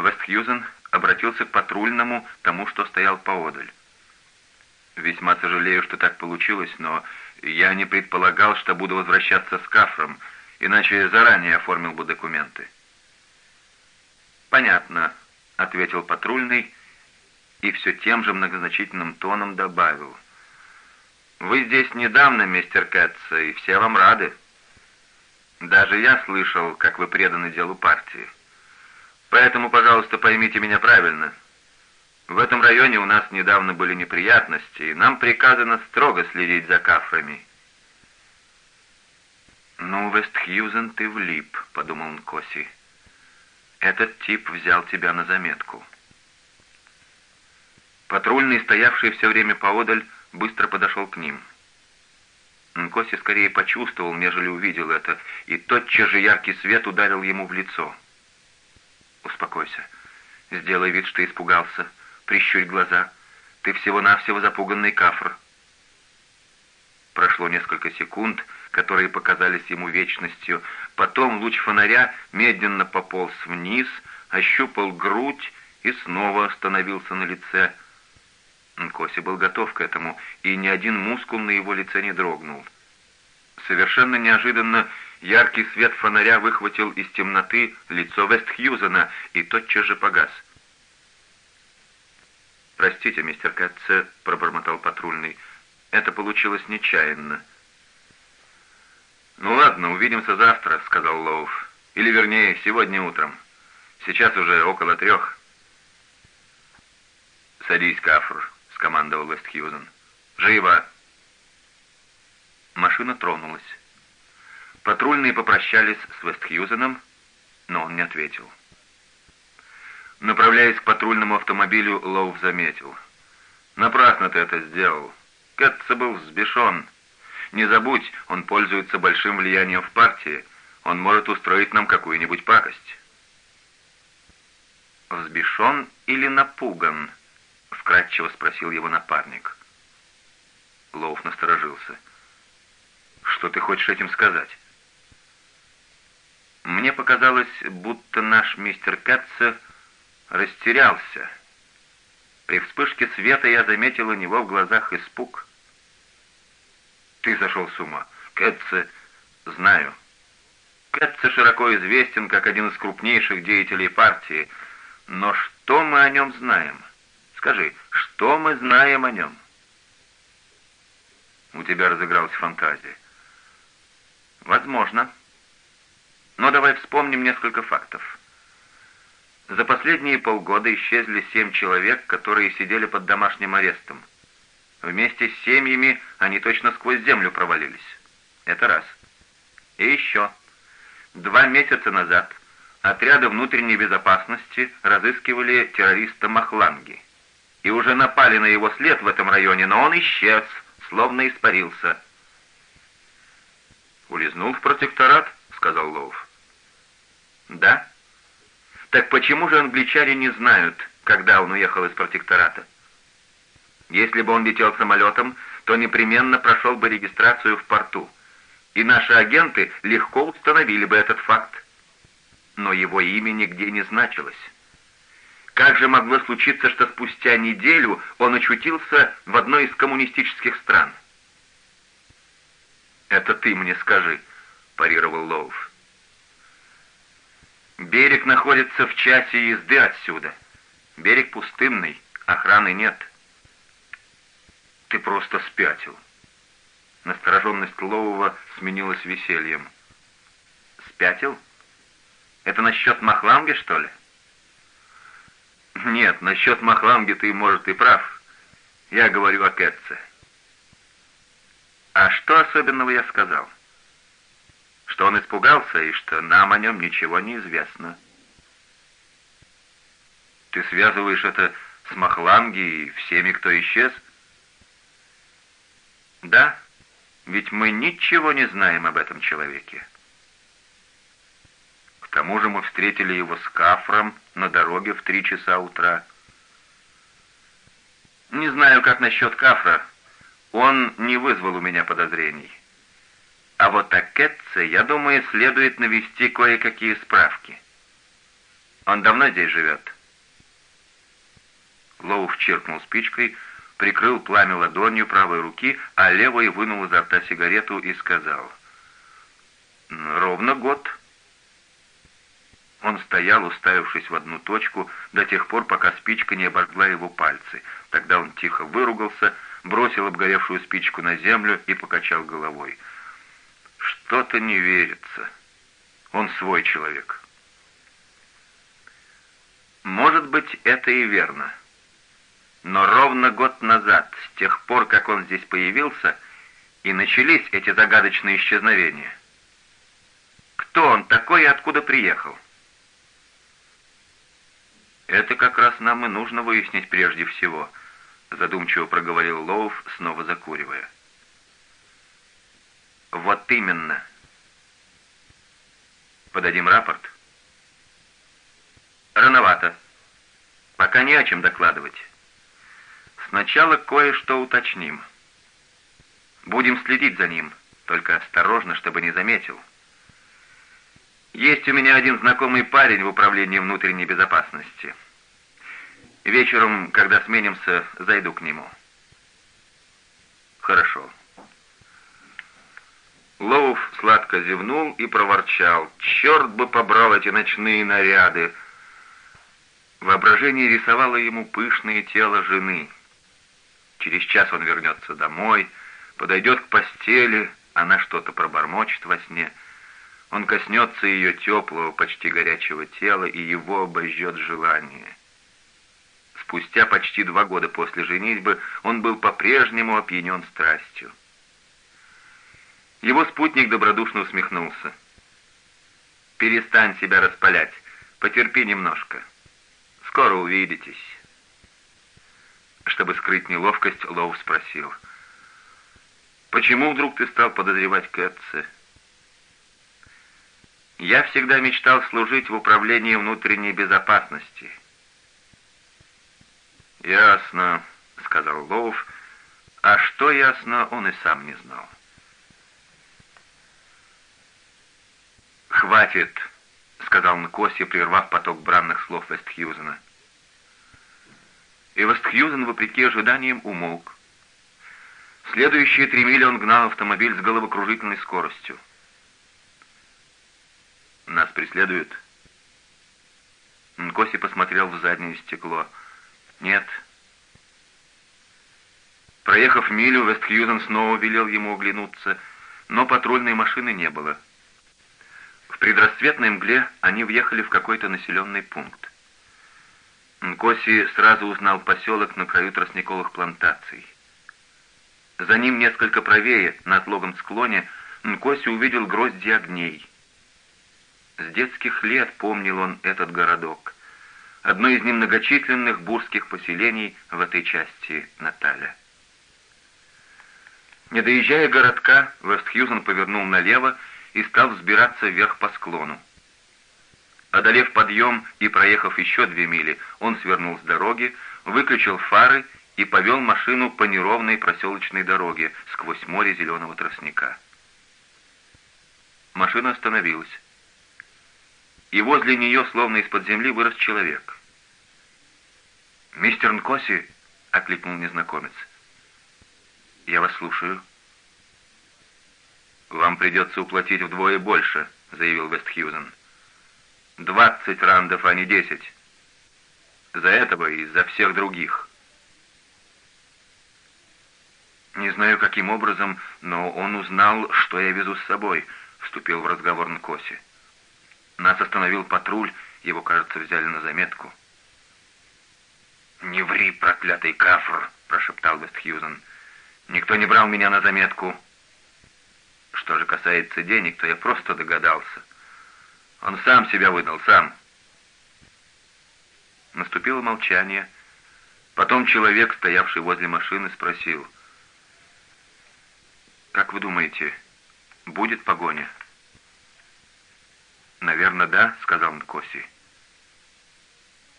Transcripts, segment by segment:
Вестхьюзен обратился к патрульному, тому, что стоял поодаль. «Весьма сожалею, что так получилось, но я не предполагал, что буду возвращаться с Кафром, иначе заранее оформил бы документы». «Понятно», — ответил патрульный и все тем же многозначительным тоном добавил. «Вы здесь недавно, мистер Кэтс, и все вам рады. Даже я слышал, как вы преданы делу партии. Поэтому, пожалуйста, поймите меня правильно. В этом районе у нас недавно были неприятности, и нам приказано строго следить за кафрами». «Ну, Вестхьюзен, ты влип», — подумал Нкоси. «Этот тип взял тебя на заметку». Патрульный, стоявший все время поодаль, быстро подошел к ним. Нкоси скорее почувствовал, нежели увидел это, и тотчас же яркий свет ударил ему в лицо. «Успокойся. Сделай вид, что испугался. Прищурь глаза. Ты всего-навсего запуганный кафр». Прошло несколько секунд, которые показались ему вечностью. Потом луч фонаря медленно пополз вниз, ощупал грудь и снова остановился на лице. Коси был готов к этому, и ни один мускул на его лице не дрогнул. Совершенно неожиданно яркий свет фонаря выхватил из темноты лицо Вестхьюзена и тотчас же погас. «Простите, мистер Кэтце», — пробормотал патрульный, — «это получилось нечаянно». «Ну ладно, увидимся завтра», — сказал Лоуф. «Или, вернее, сегодня утром. Сейчас уже около трех». «Садись, Кафр», — скомандовал Вестхьюзен. «Живо!» Машина тронулась. Патрульные попрощались с Вестхьюзеном, но он не ответил. Направляясь к патрульному автомобилю, Лоуф заметил. «Напрасно ты это сделал. Кэтца был взбешен. Не забудь, он пользуется большим влиянием в партии. Он может устроить нам какую-нибудь пакость». «Взбешен или напуган?» — вкратчиво спросил его напарник. Лоуф насторожился. «Что ты хочешь этим сказать?» «Мне показалось, будто наш мистер Кэтце растерялся. При вспышке света я заметил у него в глазах испуг. «Ты зашел с ума. Кэтце...» «Знаю. Кэтце широко известен как один из крупнейших деятелей партии. Но что мы о нем знаем?» Скажи, что мы знаем о нем?» «У тебя разыгралась фантазия». «Возможно. Но давай вспомним несколько фактов. За последние полгода исчезли семь человек, которые сидели под домашним арестом. Вместе с семьями они точно сквозь землю провалились. Это раз. И еще. Два месяца назад отряды внутренней безопасности разыскивали террориста Махланги и уже напали на его след в этом районе, но он исчез, словно испарился. «Улизнул в протекторат?» — сказал Лоуф. «Да? Так почему же англичане не знают, когда он уехал из протектората? Если бы он летел самолетом, то непременно прошел бы регистрацию в порту, и наши агенты легко установили бы этот факт. Но его имя нигде не значилось». Как же могло случиться, что спустя неделю он очутился в одной из коммунистических стран? «Это ты мне скажи», — парировал Лоуф. «Берег находится в часе езды отсюда. Берег пустынный, охраны нет». «Ты просто спятил». Настороженность Лоува сменилась весельем. «Спятил? Это насчет Махланги, что ли?» «Нет, насчет Махланги ты, может, и прав. Я говорю о Кэтце». «А что особенного я сказал?» «Что он испугался и что нам о нем ничего не известно». «Ты связываешь это с Махланги и всеми, кто исчез?» «Да, ведь мы ничего не знаем об этом человеке». К тому же мы встретили его с Кафром на дороге в три часа утра. Не знаю, как насчет Кафра. Он не вызвал у меня подозрений. А вот о Кетце, я думаю, следует навести кое-какие справки. Он давно здесь живет?» Лоуф черкнул спичкой, прикрыл пламя ладонью правой руки, а левой вынул изо рта сигарету и сказал. «Ровно год». Он стоял, уставившись в одну точку, до тех пор, пока спичка не обожгла его пальцы. Тогда он тихо выругался, бросил обгоревшую спичку на землю и покачал головой. «Что-то не верится. Он свой человек». «Может быть, это и верно». Но ровно год назад, с тех пор, как он здесь появился, и начались эти загадочные исчезновения. Кто он такой и откуда приехал? Это как раз нам и нужно выяснить прежде всего, задумчиво проговорил Лоуф, снова закуривая. Вот именно. Подадим рапорт? Рановато. Пока не о чем докладывать. Сначала кое-что уточним. Будем следить за ним, только осторожно, чтобы не заметил. Есть у меня один знакомый парень в управлении внутренней безопасности. Вечером, когда сменимся, зайду к нему. Хорошо. Лоуф сладко зевнул и проворчал. «Черт бы побрал эти ночные наряды!» Воображение рисовало ему пышное тело жены — Через час он вернется домой, подойдет к постели, она что-то пробормочет во сне. Он коснется ее теплого, почти горячего тела, и его обожжет желание. Спустя почти два года после женитьбы он был по-прежнему опьянен страстью. Его спутник добродушно усмехнулся. «Перестань себя распалять, потерпи немножко. Скоро увидитесь». Чтобы скрыть неловкость, Лоу спросил. «Почему вдруг ты стал подозревать Кэтси?» «Я всегда мечтал служить в управлении внутренней безопасности». «Ясно», — сказал Лоуф, а что ясно, он и сам не знал. «Хватит», — сказал Нкоси, прервав поток бранных слов Вестхьюзена и Вестхьюзен, вопреки ожиданиям, умолк. Следующие три мили он гнал автомобиль с головокружительной скоростью. «Нас преследуют?» Нкоси посмотрел в заднее стекло. «Нет». Проехав милю, Вестхьюзен снова велел ему оглянуться, но патрульной машины не было. Предрассветной мгле они въехали в какой-то населенный пункт. Нкоси сразу узнал поселок на краю тростниковых плантаций. За ним несколько правее, на отлогом склоне, Нкоси увидел грозди огней. С детских лет помнил он этот городок, одно из немногочисленных бурских поселений в этой части Наталя. Не доезжая городка, Вестхьюзен повернул налево и стал взбираться вверх по склону. Одолев подъем и проехав еще две мили, он свернул с дороги, выключил фары и повел машину по неровной проселочной дороге сквозь море зеленого тростника. Машина остановилась. И возле нее, словно из-под земли, вырос человек. «Мистер Нкоси!» — окликнул незнакомец. «Я вас слушаю». «Вам придется уплатить вдвое больше», — заявил Вестхьюзен. Двадцать рандов, а не десять. За этого и за всех других. Не знаю, каким образом, но он узнал, что я везу с собой, вступил в разговор Нкоси. Нас остановил патруль, его, кажется, взяли на заметку. «Не ври, проклятый кафр!» — прошептал Вестхьюзен. «Никто не брал меня на заметку». Что же касается денег, то я просто догадался. Он сам себя выдал, сам. Наступило молчание. Потом человек, стоявший возле машины, спросил. «Как вы думаете, будет погоня?» «Наверное, да», — сказал Нкоси.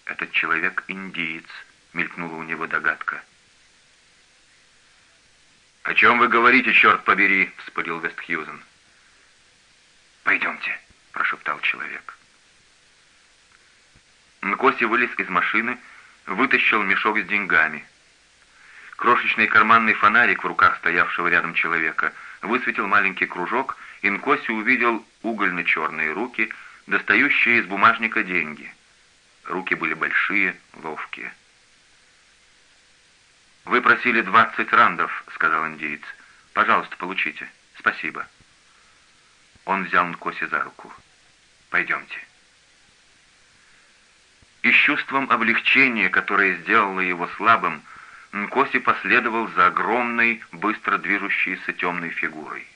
«Этот человек индиец», — мелькнула у него догадка. «О чем вы говорите, черт побери?» — вспылил Вестхьюзен. «Пойдемте», — прошептал человек. Нкоси вылез из машины, вытащил мешок с деньгами. Крошечный карманный фонарик в руках стоявшего рядом человека высветил маленький кружок, и Нкоси увидел угольно-черные руки, достающие из бумажника деньги. Руки были большие, ловкие. «Вы просили двадцать рандов», — сказал индиец. «Пожалуйста, получите. Спасибо». Он взял Нкоси за руку. «Пойдемте». И с чувством облегчения, которое сделало его слабым, Нкоси последовал за огромной, быстро движущейся темной фигурой.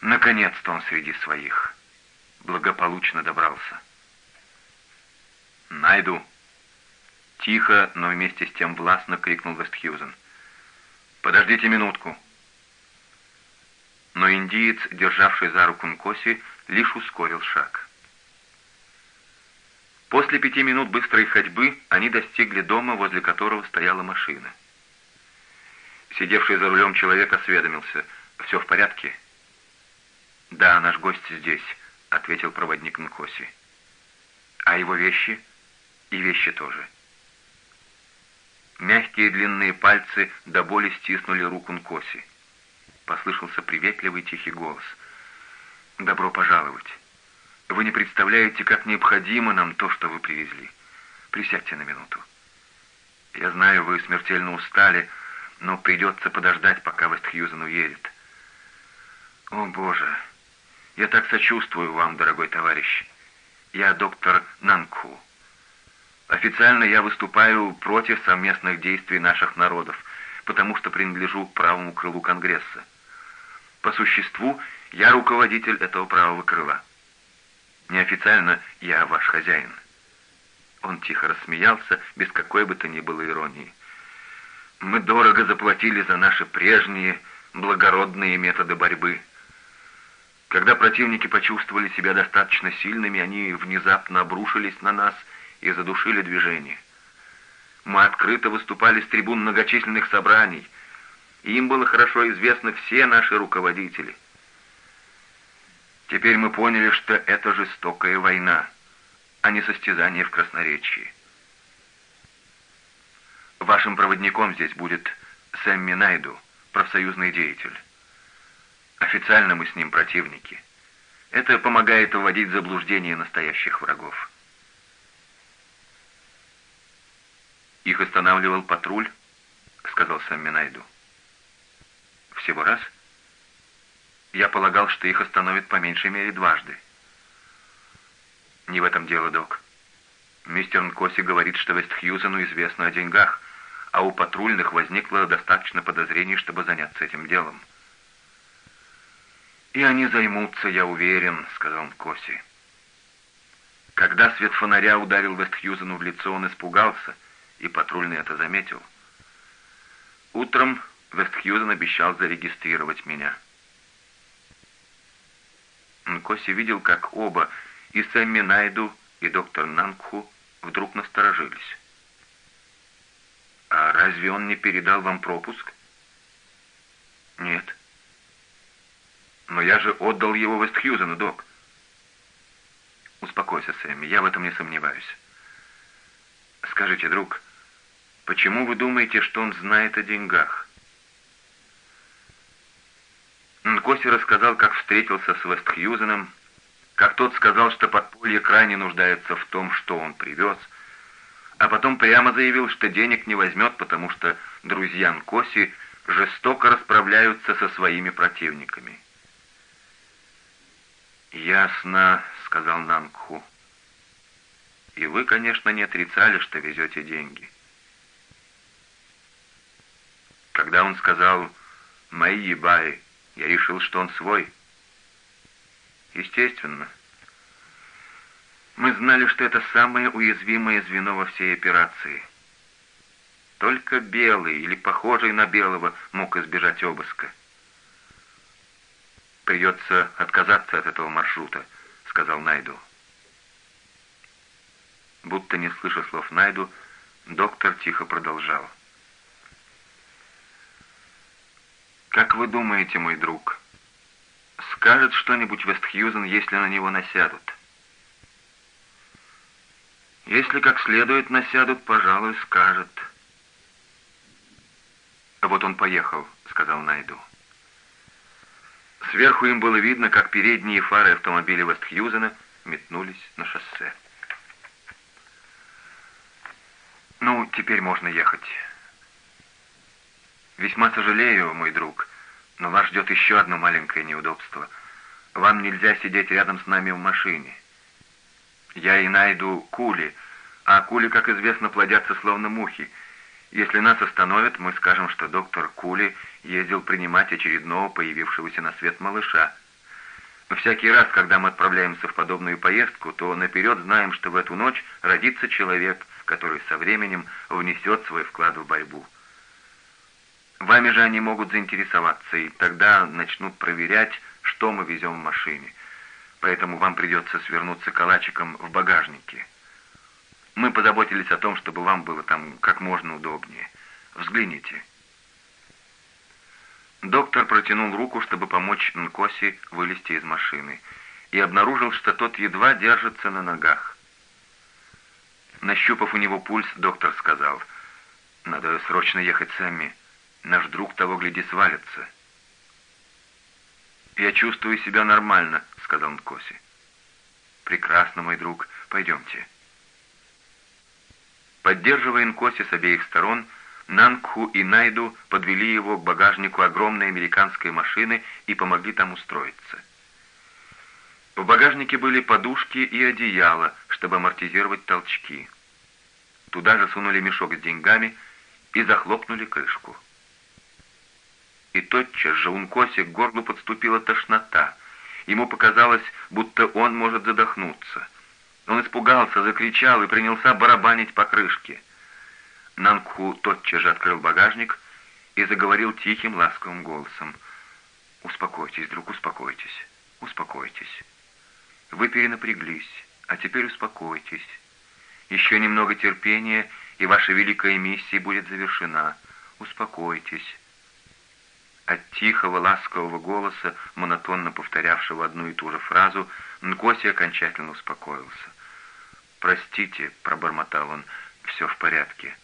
Наконец-то он среди своих. Благополучно добрался. «Найду!» Тихо, но вместе с тем властно крикнул Вестхьюзен. «Подождите минутку!» Но индиец, державший за руку Нкоси, лишь ускорил шаг. После пяти минут быстрой ходьбы они достигли дома, возле которого стояла машина. Сидевший за рулем человек осведомился. «Все в порядке?» «Да, наш гость здесь», — ответил проводник Нкоси. «А его вещи?» «И вещи тоже». Мягкие длинные пальцы до боли стиснули руку Нкоси. Послышался приветливый тихий голос. «Добро пожаловать. Вы не представляете, как необходимо нам то, что вы привезли. Присядьте на минуту. Я знаю, вы смертельно устали, но придется подождать, пока Вестхьюзен уедет. О, Боже, я так сочувствую вам, дорогой товарищ. Я доктор Нанку. Официально я выступаю против совместных действий наших народов, потому что принадлежу к правому крылу Конгресса. По существу, я руководитель этого правого крыла. Неофициально я ваш хозяин». Он тихо рассмеялся, без какой бы то ни было иронии. «Мы дорого заплатили за наши прежние благородные методы борьбы. Когда противники почувствовали себя достаточно сильными, они внезапно обрушились на нас и задушили движение. Мы открыто выступали с трибун многочисленных собраний, и им было хорошо известны все наши руководители. Теперь мы поняли, что это жестокая война, а не состязание в красноречии. Вашим проводником здесь будет Сэмми Найду, профсоюзный деятель. Официально мы с ним противники. Это помогает вводить в заблуждение настоящих врагов. «Их останавливал патруль», — сказал Сэмми Найду. «Всего раз?» «Я полагал, что их остановят по меньшей мере дважды». «Не в этом дело, док. Мистер Нкоси говорит, что Вестхьюзену известно о деньгах, а у патрульных возникло достаточно подозрений, чтобы заняться этим делом». «И они займутся, я уверен», — сказал Нкоси. Когда свет фонаря ударил Вестхьюзену в лицо, он испугался — и патрульный это заметил. Утром Вестхьюзен обещал зарегистрировать меня. Нкоси видел, как оба, и Сэмми Найду, и доктор Нангху, вдруг насторожились. «А разве он не передал вам пропуск?» «Нет». «Но я же отдал его Вестхьюзену, док». «Успокойся, Сэмми, я в этом не сомневаюсь». «Скажите, друг, Почему вы думаете, что он знает о деньгах? Нкоси рассказал, как встретился с Вестхьюзеном, как тот сказал, что подполье крайне нуждается в том, что он привез, а потом прямо заявил, что денег не возьмет, потому что друзья Нкоси жестоко расправляются со своими противниками. «Ясно», — сказал Нангху. «И вы, конечно, не отрицали, что везете деньги». Когда он сказал «Мои ебаи», я решил, что он свой. Естественно. Мы знали, что это самое уязвимое звено во всей операции. Только белый или похожий на белого мог избежать обыска. «Придется отказаться от этого маршрута», — сказал Найду. Будто не слыша слов Найду, доктор тихо продолжал. «Как вы думаете, мой друг, скажет что-нибудь Вестхьюзен, если на него насядут?» Если как следует насядут, пожалуй, скажет. «Вот он поехал», — сказал Найду. Сверху им было видно, как передние фары автомобиля Вестхьюзена метнулись на шоссе. «Ну, теперь можно ехать. Весьма сожалею, мой друг, но вас ждет еще одно маленькое неудобство. Вам нельзя сидеть рядом с нами в машине. Я и найду кули, а кули, как известно, плодятся словно мухи. Если нас остановят, мы скажем, что доктор Кули ездил принимать очередного появившегося на свет малыша. Всякий раз, когда мы отправляемся в подобную поездку, то наперед знаем, что в эту ночь родится человек, который со временем внесет свой вклад в борьбу. Вами же они могут заинтересоваться, и тогда начнут проверять, что мы везем в машине. Поэтому вам придется свернуться калачиком в багажнике. Мы позаботились о том, чтобы вам было там как можно удобнее. Взгляните. Доктор протянул руку, чтобы помочь Нкоси вылезти из машины, и обнаружил, что тот едва держится на ногах. Нащупав у него пульс, доктор сказал, «Надо срочно ехать сами. Наш друг того, гляди, свалится». «Я чувствую себя нормально», — сказал Нкоси. «Прекрасно, мой друг. Пойдемте». Поддерживая Нкоси с обеих сторон, Нангху и Найду подвели его к багажнику огромной американской машины и помогли там устроиться. В багажнике были подушки и одеяло, чтобы амортизировать толчки. Туда же сунули мешок с деньгами и захлопнули крышку. И тотчас же у Нкоси к горлу подступила тошнота. Ему показалось, будто он может задохнуться. Он испугался, закричал и принялся барабанить по крышке. Нанку тотчас же открыл багажник и заговорил тихим, ласковым голосом. «Успокойтесь, друг, успокойтесь, успокойтесь. Вы перенапряглись, а теперь успокойтесь. Еще немного терпения, и ваша великая миссия будет завершена. Успокойтесь». От тихого, ласкового голоса, монотонно повторявшего одну и ту же фразу, Нкоси окончательно успокоился. «Простите», — пробормотал он, — «все в порядке».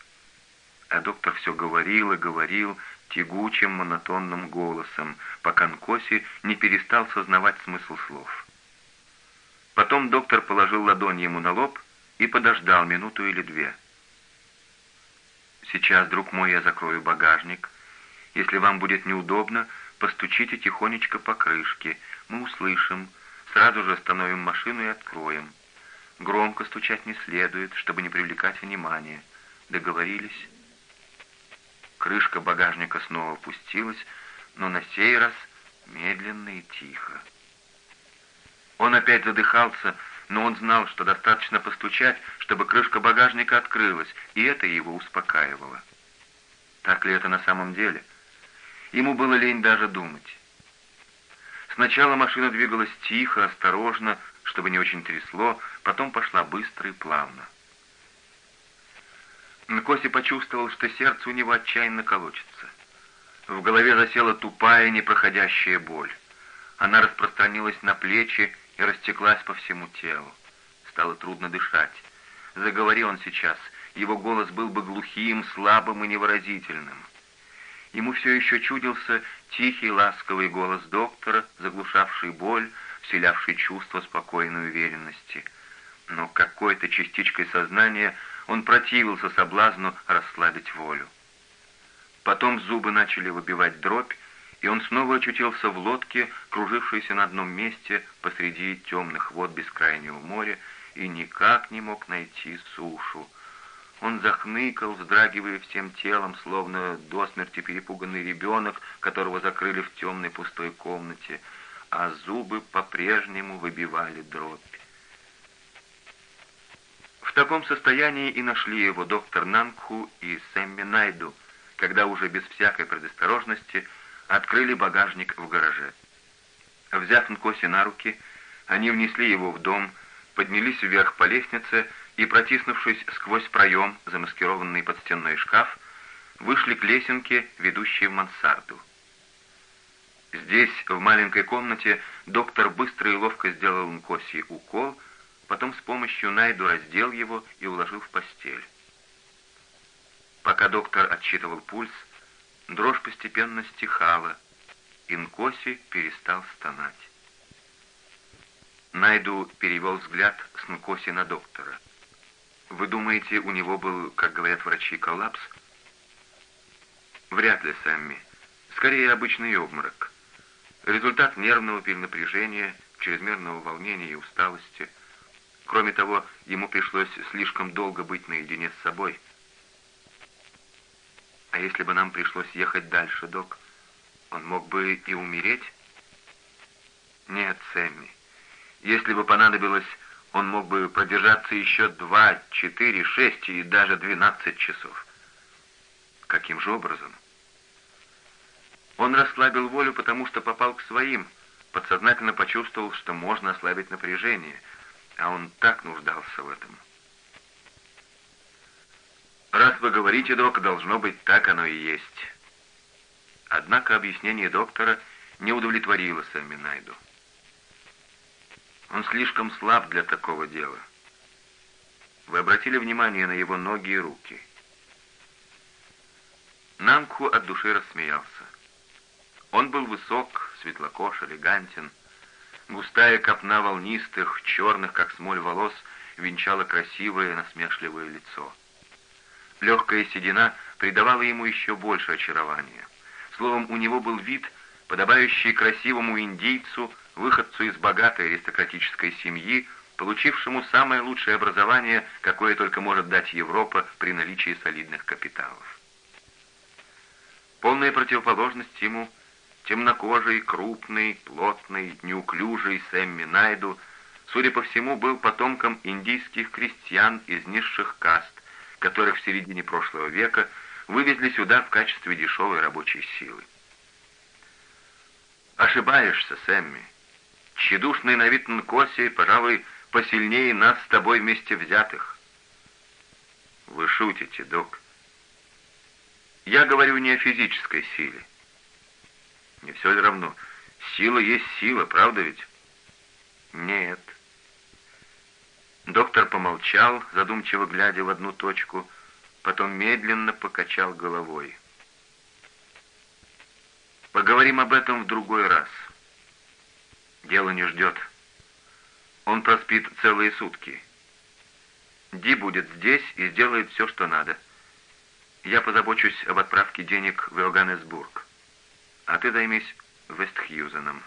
А доктор все говорил и говорил тягучим монотонным голосом, пока Нкоси не перестал сознавать смысл слов. Потом доктор положил ладонь ему на лоб и подождал минуту или две. «Сейчас, друг мой, я закрою багажник. Если вам будет неудобно, постучите тихонечко по крышке. Мы услышим. Сразу же остановим машину и откроем. Громко стучать не следует, чтобы не привлекать внимания. Договорились?» Крышка багажника снова опустилась, но на сей раз медленно и тихо. Он опять задыхался, но он знал, что достаточно постучать, чтобы крышка багажника открылась, и это его успокаивало. Так ли это на самом деле? Ему было лень даже думать. Сначала машина двигалась тихо, осторожно, чтобы не очень трясло, потом пошла быстро и плавно. Нкоси почувствовал, что сердце у него отчаянно колочется. В голове засела тупая, непроходящая боль. Она распространилась на плечи и растеклась по всему телу. Стало трудно дышать. Заговорил он сейчас, его голос был бы глухим, слабым и невыразительным. Ему все еще чудился тихий, ласковый голос доктора, заглушавший боль, вселявший чувство спокойной уверенности. Но какой-то частичкой сознания он противился соблазну расслабить волю. Потом зубы начали выбивать дробь, и он снова очутился в лодке, кружившейся на одном месте посреди темных вод бескрайнего моря, и никак не мог найти сушу. Он захныкал, вздрагивая всем телом, словно до смерти перепуганный ребенок, которого закрыли в темной пустой комнате, а зубы по-прежнему выбивали дробь. В таком состоянии и нашли его доктор Нангху и Сэмми Найду, когда уже без всякой предосторожности открыли багажник в гараже. Взяв Нкоси на руки, они внесли его в дом, поднялись вверх по лестнице и, протиснувшись сквозь проем, замаскированный под стенной шкаф, вышли к лесенке, ведущей в мансарду. Здесь, в маленькой комнате, доктор быстро и ловко сделал Нкоси укол — потом с помощью Найду раздел его и уложил в постель. Пока доктор отсчитывал пульс, дрожь постепенно стихала, и Нкоси перестал стонать. Найду перевел взгляд с Нкоси на доктора. «Вы думаете, у него был, как говорят врачи, коллапс?» «Вряд ли, Сэмми. Скорее, обычный обморок. Результат нервного перенапряжения, чрезмерного волнения и усталости. Кроме того, ему пришлось слишком долго быть наедине с собой. А если бы нам пришлось ехать дальше, док, он мог бы и умереть? Нет, Сэмми. Если бы понадобилось, он мог бы продержаться еще два, четыре, шесть и даже двенадцать часов. Каким же образом? Он расслабил волю, потому что попал к своим, подсознательно почувствовал, что можно ослабить напряжение, а он так нуждался в этом. «Раз вы говорите, док, должно быть, так оно и есть». Однако объяснение доктора не удовлетворило Сэмми Найду. Он слишком слаб для такого дела. Вы обратили внимание на его ноги и руки. Нанку от души рассмеялся. Он был высок, светлокож, элегантен. Густая копна волнистых, черных, как смоль волос, венчала красивое, насмешливое лицо. Легкая седина придавала ему еще больше очарования. Словом, у него был вид, подобающий красивому индийцу, выходцу из богатой аристократической семьи, получившему самое лучшее образование, какое только может дать Европа при наличии солидных капиталов. Полная противоположность ему – Темнокожий, крупный, плотный, неуклюжий Сэмми Найду, судя по всему, был потомком индийских крестьян из низших каст, которых в середине прошлого века вывезли сюда в качестве дешевой рабочей силы. Ошибаешься, Сэмми. Тщедушный на вид Нкоси, пожалуй, посильнее нас с тобой вместе взятых. Вы шутите, док. Я говорю не о физической силе. Не все ли равно? Сила есть сила, правда ведь? Нет. Доктор помолчал, задумчиво глядя в одну точку, потом медленно покачал головой. Поговорим об этом в другой раз. Дело не ждет. Он проспит целые сутки. Ди будет здесь и сделает все, что надо. Я позабочусь об отправке денег в Иоганнесбург а ты займись Вестхьюзеном.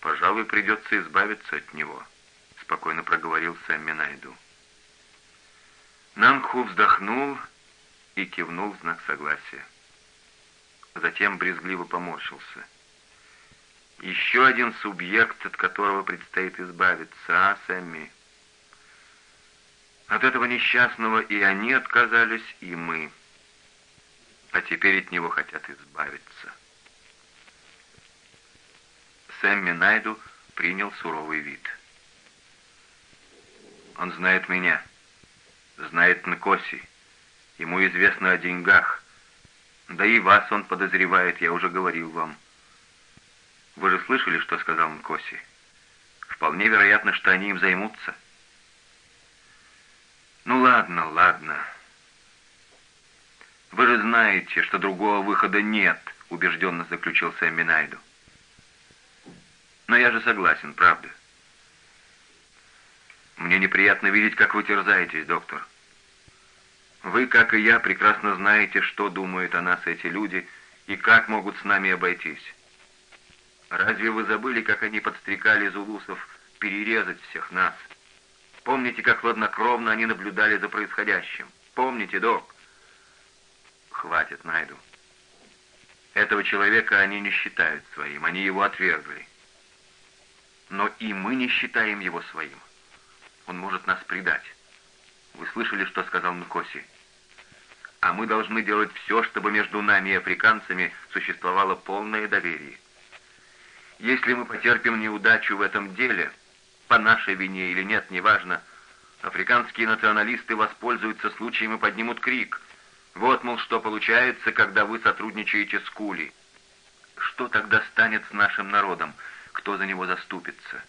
«Пожалуй, придется избавиться от него», — спокойно проговорил Сэмми Найду. Нанху вздохнул и кивнул в знак согласия. Затем брезгливо поморщился. «Еще один субъект, от которого предстоит избавиться, а, Сэмми?» От этого несчастного и они отказались, и мы а теперь от него хотят избавиться. Сэмми Найду принял суровый вид. Он знает меня, знает Нкоси, ему известно о деньгах, да и вас он подозревает, я уже говорил вам. Вы же слышали, что сказал Нкоси? Вполне вероятно, что они им займутся. Ну ладно, ладно, «Вы же знаете, что другого выхода нет», — убежденно заключил Сэмми Найду. «Но я же согласен, правда?» «Мне неприятно видеть, как вы терзаетесь, доктор. Вы, как и я, прекрасно знаете, что думают о нас эти люди и как могут с нами обойтись. Разве вы забыли, как они подстрекали зулусов перерезать всех нас? Помните, как хладнокровно они наблюдали за происходящим? Помните, док?» Хватит, найду. Этого человека они не считают своим, они его отвергли. Но и мы не считаем его своим. Он может нас предать. Вы слышали, что сказал Нкоси? А мы должны делать все, чтобы между нами и африканцами существовало полное доверие. Если мы потерпим неудачу в этом деле, по нашей вине или нет, неважно, африканские националисты воспользуются случаем и поднимут крик – вот, мол, что получается, когда вы сотрудничаете с Кули. Что тогда станет с нашим народом? Кто за него заступится?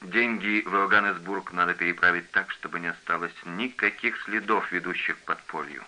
Деньги в Иоганнесбург надо переправить так, чтобы не осталось никаких следов, ведущих к подполью.